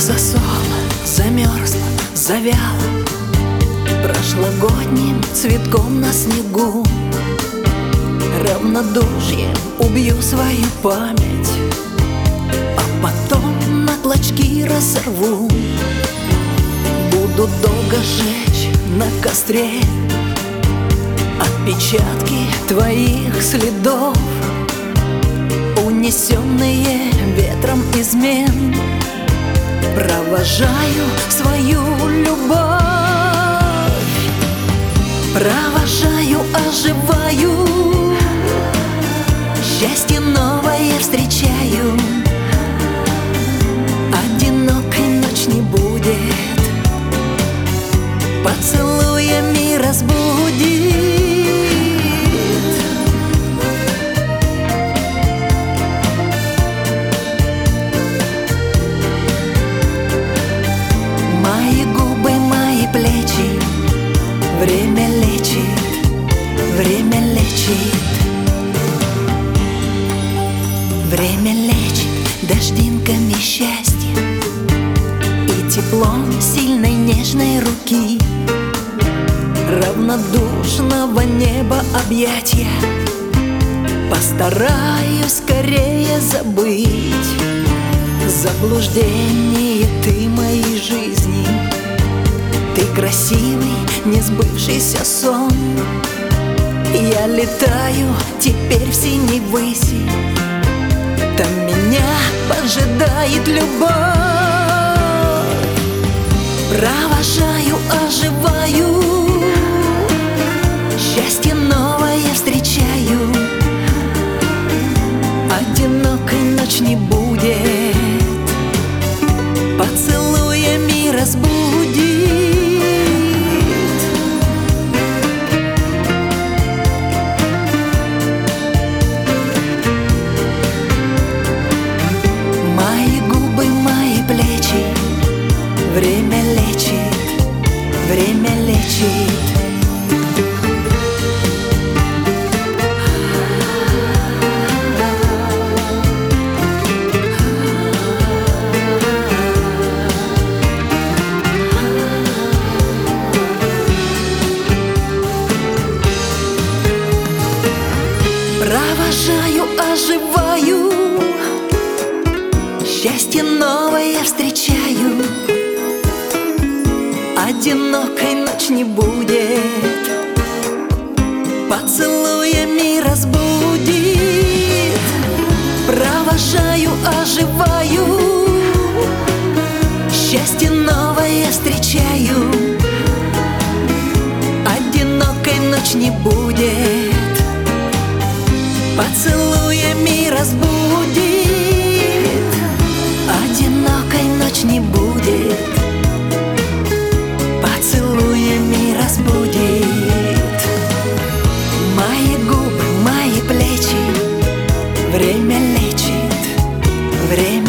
засохла, замерзла, завяла. Прошлогодним цветком на снегу. Равнодушием убью свою память А потом на клочки разорву. Буду долго жечь на костре Отпечатки твоих следов Унесенные ветром измен. Провожаю свою любовь. Провожаю, оживаю. Счастье новое встречаю лечит Время лечит дождинками счастья И теплом сильной нежной руки. Равнодушного неба объятия Постараюсь скорее забыть. Заблуждение ты моей жизни. Ты красивый, не сбывшийся сон Я летаю теперь в синей выси. Там меня поджидает любовь. Провожаю, оживаю. Счастье новое встречаю. Одинокой ночь не будет. Поцелуями разбудит Время лечит, время лечит. Провожаю, оживаю. Счастье новое встречаю не будет. Поцелуями разбудит. Провожаю, оживаю. Счастье новое встречаю. Одинокой ночь не будет. Поцелуями разбудит Vremea lecit, vremea